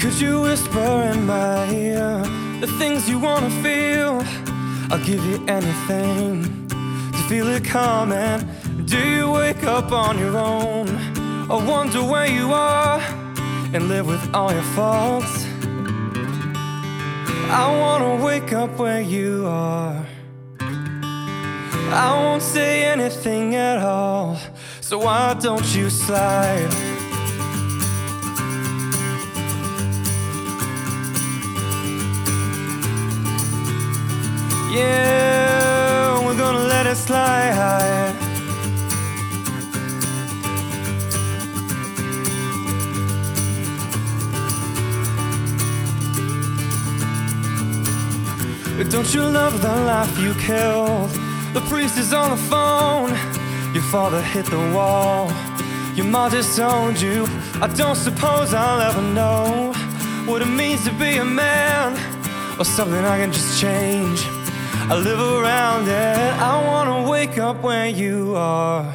Could you whisper in my ear the things you wanna feel? I'll give you anything to feel it coming. Do you wake up on your own or wonder where you are and live with all your faults? I wanna wake up where you are. I won't say anything at all, so why don't you slide? It slide. Don't you love the life you killed? The priest is on the phone. Your father hit the wall. Your mom disowned you. I don't suppose I'll ever know what it means to be a man or something I can just change. I live around it. I wanna wake up where you are.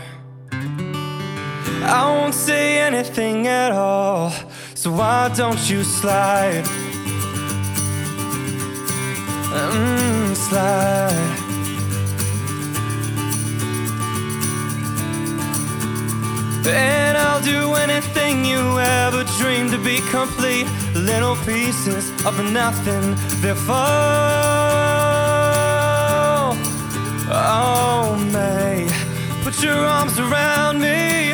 I won't say anything at all. So why don't you slide? Mm, slide. And I'll do anything you ever dreamed to be complete. Little pieces of nothing, they're fall. Your arms around me.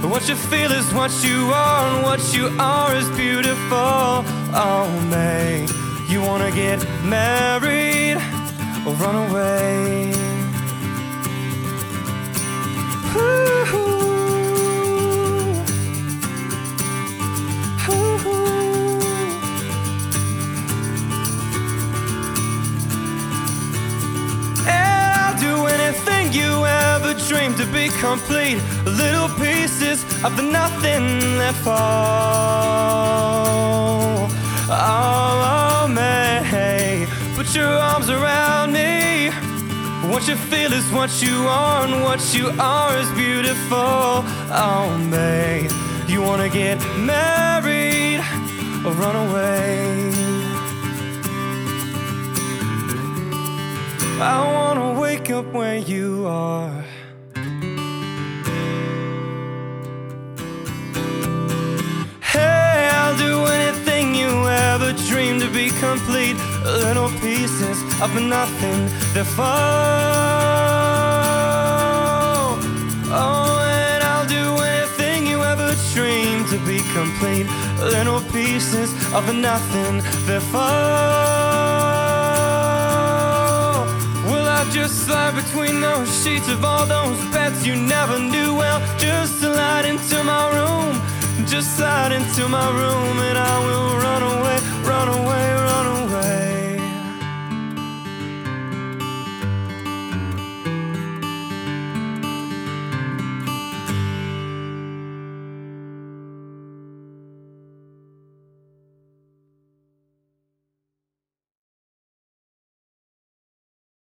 But what you feel is what you are, and what you are is beautiful. Oh, May. You wanna get married or run away? Ooh, ooh. And I'll do anything you ever dreamed to be complete. Little pieces of the nothing that fall. Oh, May, put your arms around me. What you feel is what you are, and what you are is beautiful. Oh, May, you wanna get married or run away? I wanna wake up where you are. To be complete. Little pieces of nothing that fall. Oh, and I'll do anything you ever dreamed to be complete. Little pieces of nothing that fall. Will I just slide between those sheets of all those beds you never knew well? Just slide into my room, just slide into my room, and I will run.